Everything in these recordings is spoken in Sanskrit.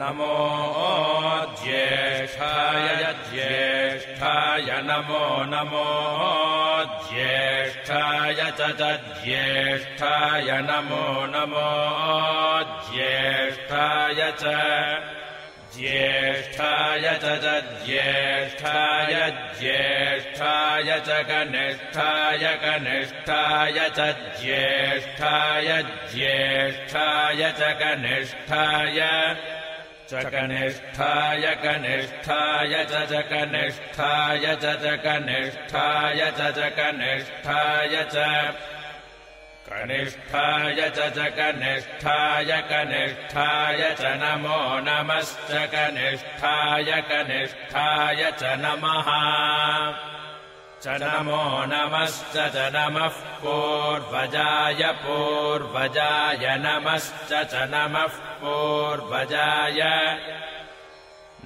नमो ज्येष्ठाय ज्येष्ठाय नमो नमो ज्येष्ठाय च ज्येष्ठाय नमो नमो ज्येष्ठाय च ज्येष्ठाय च ज्येष्ठाय ज्येष्ठाय च कनिष्ठाय कनिष्ठाय च ज्येष्ठाय ज्येष्ठाय च कनिष्ठाय कनिष्ठाय कनिष्ठाय च कनिष्ठाय च कनिष्ठाय च कनिष्ठाय च कनिष्ठाय च कनिष्ठाय कनिष्ठाय च नमो नमश्च कनिष्ठाय कनिष्ठाय च नमः च नमो नमश्च च नमः पूर्वजाय पूर्वजाय नमश्च च नमः पूर्वजाय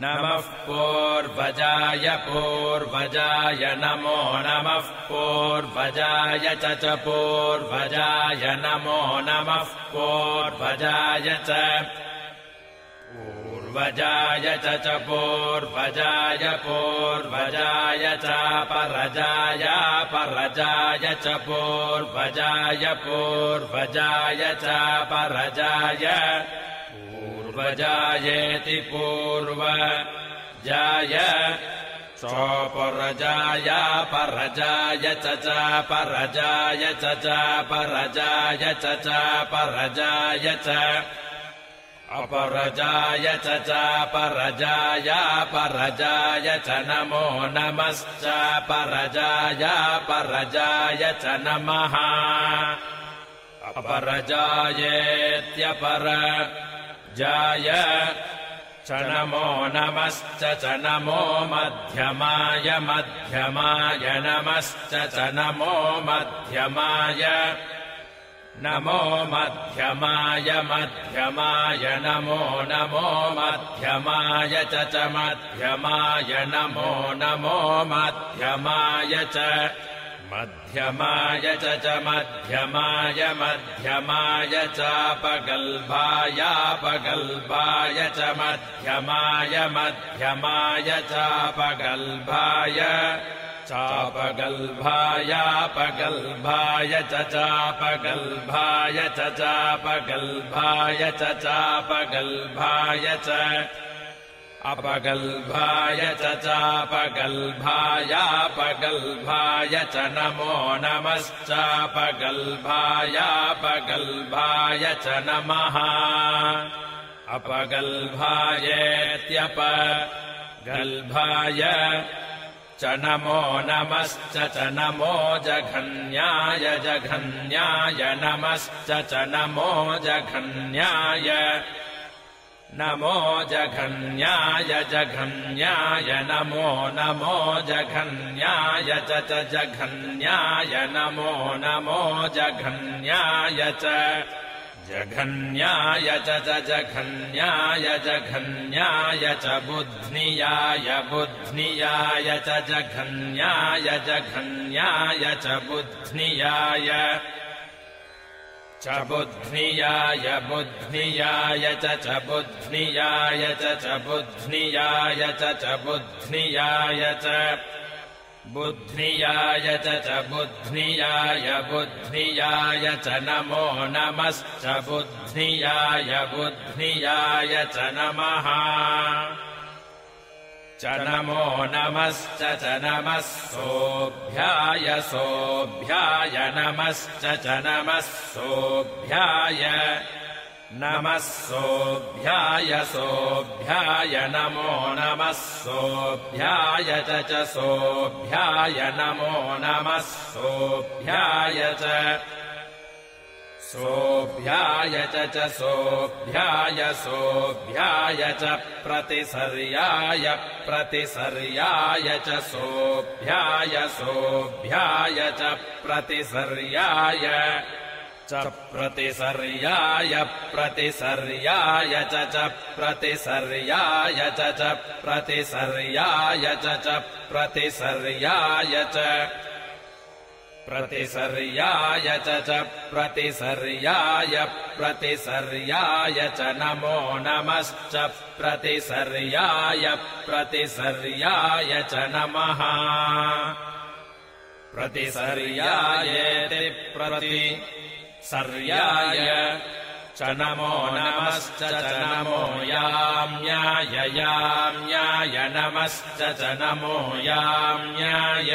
नमः पूर्वजाय पूर्वजाय नमो नमः पूर्वजाय च पूर्वजाय नमो नमः पूर्वजाय च पूर्वजाय च पूर्वजाय पूर्वजाय चापरजाय परजाय च पूर्वजाय पूर्वजाय चापरजाय पूर्वजायेति पूर्वजाय चोपरजाय परजाय च चापरजाय च चापरजाय च चापरजाय च अपरजाय च चापरजाय परजाय च नमो नमश्चापरजाय परजाय च नमः। अपरजायेत्यपर जाय च नमो नमश्च च नमो मध्यमाय मध्यमाय नमश्च च नमो मध्यमाय नमो मध्यमाय मध्यमाय नमो नमो मध्यमाय च च मध्यमाय नमो नमो मध्यमाय च। मध्यमाय च च मध्यमाय मध्यमाय चापगल्भायापगल्भाय च मध्यमाय मध्यमाय चापगल्भाय चापगल्भायापगल्भाय च चापगल्भाय च चापगल्भाय च चापगल्भाय च अपगल्भाय च चापगल्भायापगल्भाय च नमो नमश्चापगल्भायापगल्भाय च नमः अपगल्भायेत्यप गल्भाय च नमो नमश्च च नमो जघन्याय जघन्याय नमश्च च नमो जघन्याय। नमो जघन्याय जघन्याय नमो नमो जघन्याय च च जघन्याय नमो नमो जघन्याय च जघन्याय च च जघन्याय जघन्याय च बुध्नियाय बुध्नियाय च जघन्याय जघन्याय च बुध्नियाय च बुध्नियाय बुध्नियाय च च बुध्नियाय च च बुध्नियाय च च बुध्नियाय च बुध्नियाय च च बुध्नियाय बुध्नियाय च नमो नमश्च बुध्नियाय बुध्नियाय च नमः। च नमो नमश्च च नमः सोऽभ्याय सोऽभ्याय नमश्च च नमः सोऽभ्याय नमः सोऽभ्याय सोऽभ्याय नमो नमः सोऽभ्याय च च सोऽभ्याय नमो नमः सोऽभ्याय च। सोऽभ्याय च च सोऽभ्याय सोऽभ्याय च प्रतिसर्याय प्रतिसर्याय च सोऽभ्याय सोऽभ्याय च प्रतिसर्याय च प्रतिसर्याय प्रतिसर्याय च च प्रतिसर्याय च च प्रतिसर्याय च च प्रतिसर्याय च। प्रतिसर्याय च प्रतिसर्याय प्रतिसर्याय च नमो नमश्च प्रतिसर्याय प्रतिसर्याय च नमः। प्रतिसर्यायेति प्रति सर्याय। च नमो नमश्च च नमो याम्याय नमश्च च नमो याम्याय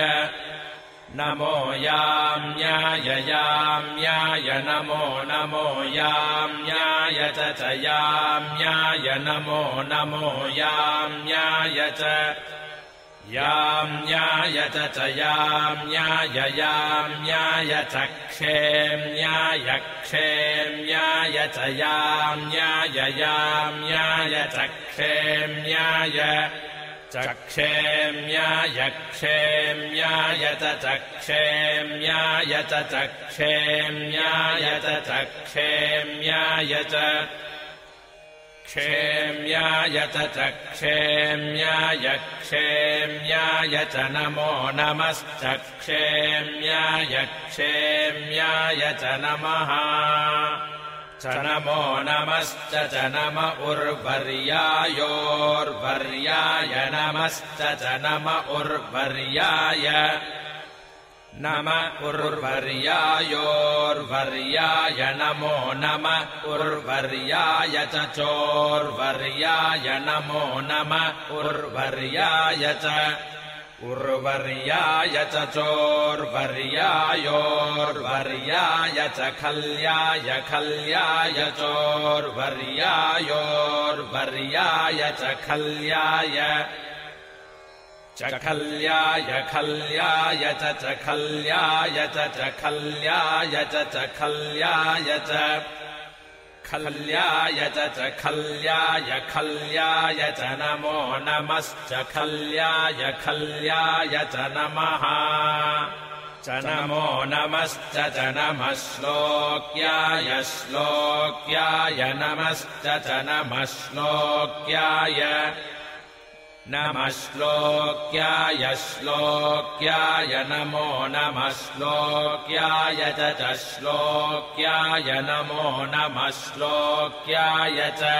नमो याम्याय नमो नमो याम्याय च याम्याय नमो नमो याम्याय च याम्याय च याम्याय याम्याय च क्षेम्याय क्षेम्याय च याम्याय याम्याय च क्षेम्याय चक्षेम्याय क्षेम्याय च चक्षेम्याय च चक्षेम्याय च चक्षेम्याय च क्षेम्याय च चक्षेम्याय क्षेम्याय च नमो नमश्चक्षेम्याय क्षेम्याय च नमः। च नमो नमश्च च नम उर्वर्यायोर्वर्याय नमश्च च नम उर्वर्याय नम उर्वर्यायोर्वर्याय नमो नम उर्वर्याय च चोर्वर्याय नमो नम उर्वर्याय च उर्वर्याय च चोर्वर्यायोर्वर्याय च खल्याय खल्याय चोर्वर्यायोर्वर्याय च खल्याय च खल्याय च च खल्याय च च खल्याय च च खल्याय च खल्याय च खल्याय खल्याय च नमो नमश्च खल्याय खल्याय च नमः च नमो नमश्च च नमः श्लोक्याय श्लोक्याय नमश्च च नमः श्लोक्याय नमः श्लोक्याय श्लोक्याय नमो नमः श्लोक्याय च श्लोक्याय नमो नमः श्लोक्याय च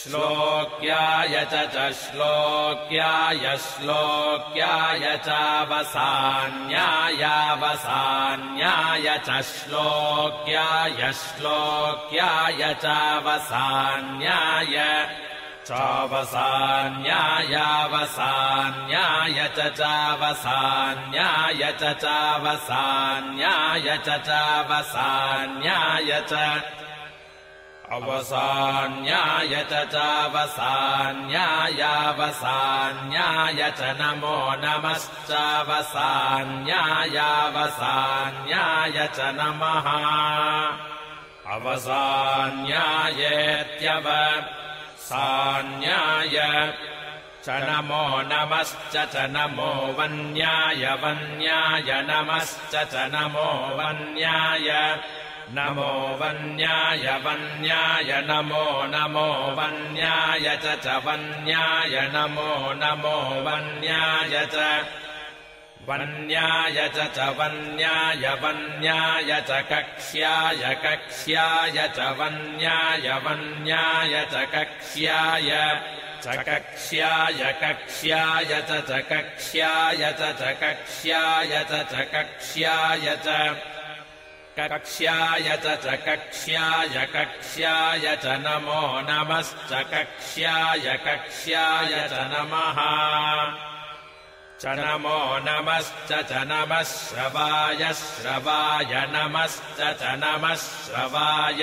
श्लोक्याय च श्लोक्याय श्लोक्याय चावसान्यायावसान्याय च श्लोक्याय श्लोक्याय चावसान्याय चावसान्यायावसान्याय च चावसान्याय च चावसान्याय च चावसान्याय च अवसान्याय च चावसान्यायावसान्याय च नमो नमश्चावसान्यायावसान्याय च नमः। अवसान्यायेत्यव सान्याय। च नमो नमश्च च नमो वन्याय वन्याय नमश्च च नमो वन्याय। नमो वन्याय वन्याय नमो नमो वन्याय च च वन्याय नमो नमो वन्याय च वन्याय च वन्याय वन्याय च कक्ष्याय कक्ष्याय च वन्याय वन्याय च कक्ष्याय। च कक्ष्याय कक्ष्याय च च कक्ष्याय च च कक्ष्याय च च कक्ष्याय च। कक्ष्याय च च कक्ष्याय कक्ष्याय च नमो नमश्च कक्ष्याय कक्ष्याय च नमः च नमो नमश्च च नमः श्रवाय श्रवाय नमश्च च नमः श्रवाय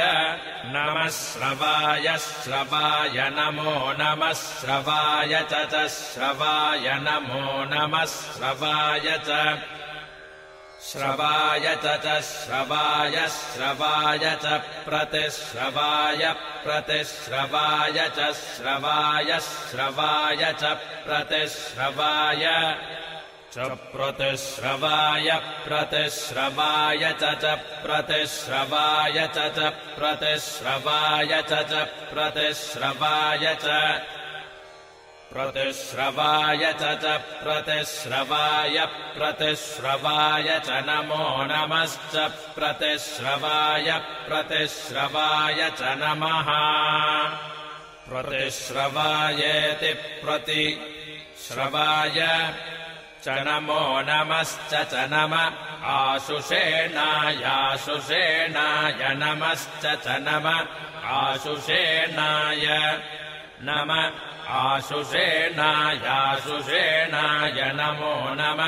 नमः श्रवाय श्रवाय नमो नमः श्रवाय च च श्रवाय नमो नमः श्रवाय च श्रवाय च च श्रवाय श्रवाय च प्रतिश्रवाय प्रतिश्रवाय च श्रवाय श्रवाय च प्रतिश्रवाय च प्रतिश्रवाय प्रतिश्रवाय च च प्रतिश्रवाय च च प्रतिश्रवाय च च प्रतिश्रवाय च प्रतिश्रवाय च प्रतिश्रवाय प्रतिश्रवाय च नमो नमश्च प्रतिश्रवाय प्रतिश्रवाय च नमः प्रतिश्रवायेति प्रतिश्रवाय च नमो नमश्च च नम आशुषेणायाशुषेणाय नमश्च च नम आशुषेणाय नम आशुषेणायाशुषेणाय नमो नम।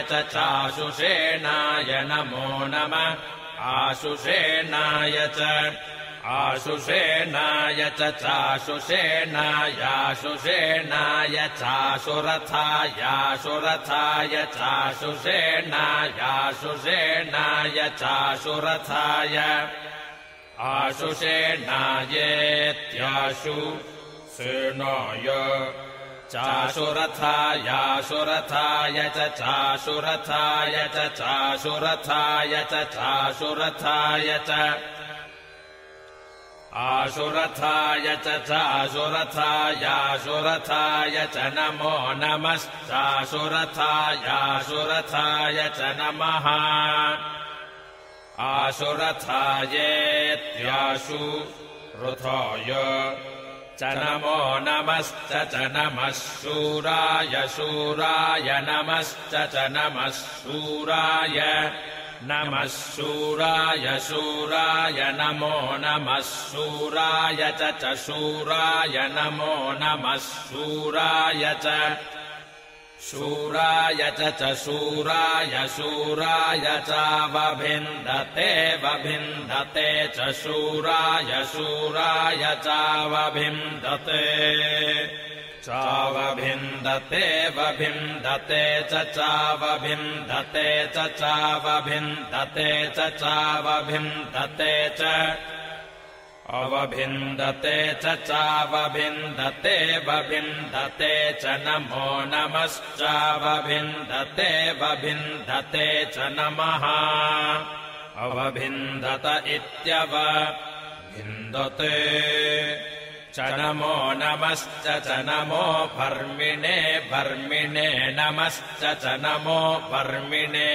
च चाशुषेणाय नमो नम। चाशुषेणायाशुषेणाय चाशुरथायाशुरथाय चाशुषेणायाशुषेणाय चाशुरथाय आशुषेणायेत्याशु सेनाय चाशुरथायाशुरथाय च चाशुरथाय च चाशुरथाय च चाशुरथाय च। आशुरथाय च चाशुरथायाशुरथाय च नमो नमश्चाशुरथायाशुरथाय च नमः आशुरथायेत्याशु रथाय। च नमो नमश्च च नमः शूराय शूराय नमश्च च नमः शूराय। नमः शूराय शूराय नमो नमः शूराय च शूराय नमो नमः शूराय च शूराय च शूराय शूराय चावभिन्दते वभिन्दते च शूराय शूराय चावभिन्दते चावभिन्दते वभिन्दते च चावभिन्दते च चावभिन्दते च चावभिन्दते च अवभिन्दते च चावभिन्दते वभिन्दते च नमो नमश्चावभिन्दते वभिन्दते च नमः। अवभिन्दत इत्यवभिन्दते च नमो नमश्च च नमो वर्मिणे वर्मिणे नमश्च च नमो वर्मिणे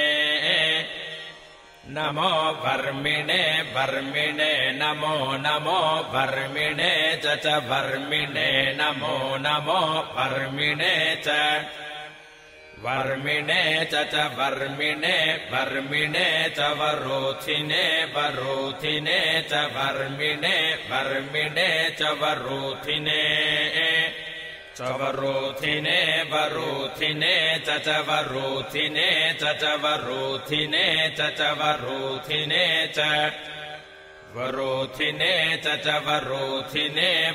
नमो वर्मिणे वर्मिणे नमो नमो वर्मिणे च च वर्मिणे नमो नमो वर्मिणे च। वर्मिणे च च वर्मिणे वर्मिणे च वरोथिने वरोथिने च वर्मिणे वर्मिणे च वरोथिने च वरोथिने च च वरोथिने च च वरोथिने च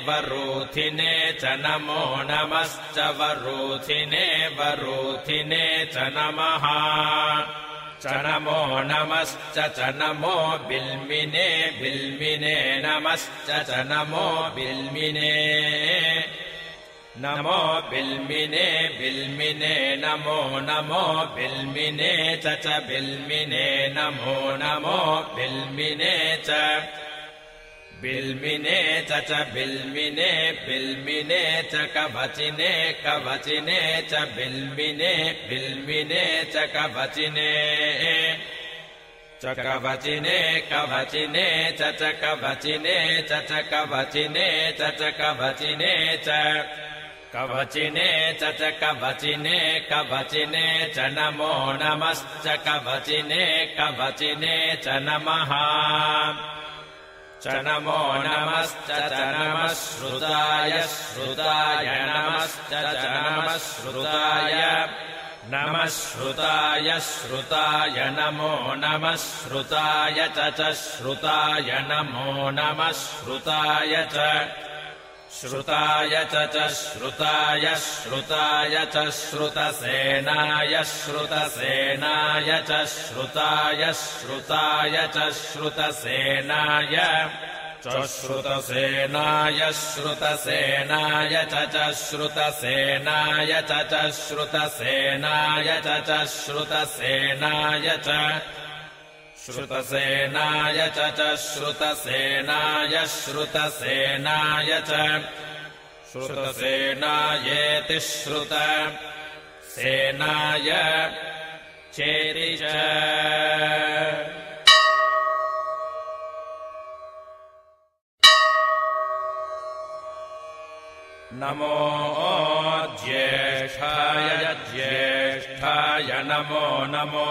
वरोथिने च नमो नमश्च वरोथिने वरोथिने च नमः च नमो नमश्च च नमो बिल्मिने बिल्मिने नमश्च च नमो बिल्मिने नमो बिल्मिने बिल्मिने नमो नमो बिल्मिने च च बिल्मिने नमो नमो बिल्मिने च। बिल्मिने च च बिल्मिने बिल्मिने च कवचिने कवचिने च बिल्मिने बिल्मिने च कवचिने। च कवचिने कवचिने च च कवचिने च च कवचिने च च कवचिने च कवचिने च च कवचिने कवचिने च नमो नमश्च कवचिने कवचिने च नमः। च नमो नमश्च च नमः श्रुताय श्रुताय नमश्च च नमः श्रुताय नमः श्रुताय श्रुताय नमो नमः श्रुताय च च श्रुताय नमो नमः श्रुताय च श्रुताय च च श्रुताय श्रुताय च श्रुतसेनाय श्रुतसेनाय च श्रुताय श्रुताय च श्रुतसेनाय च श्रुतसेनाय श्रुतसेनाय च च श्रुतसेनाय च च श्रुतसेनाय च च श्रुतसेनाय च श्रुतसेनाय च च श्रुतसेनाय श्रुतसेनाय च श्रुतसेनायेति श्रुत सेनाय चेरिष नमो ज्येष्ठाय ज्येष्ठाय नमो नमो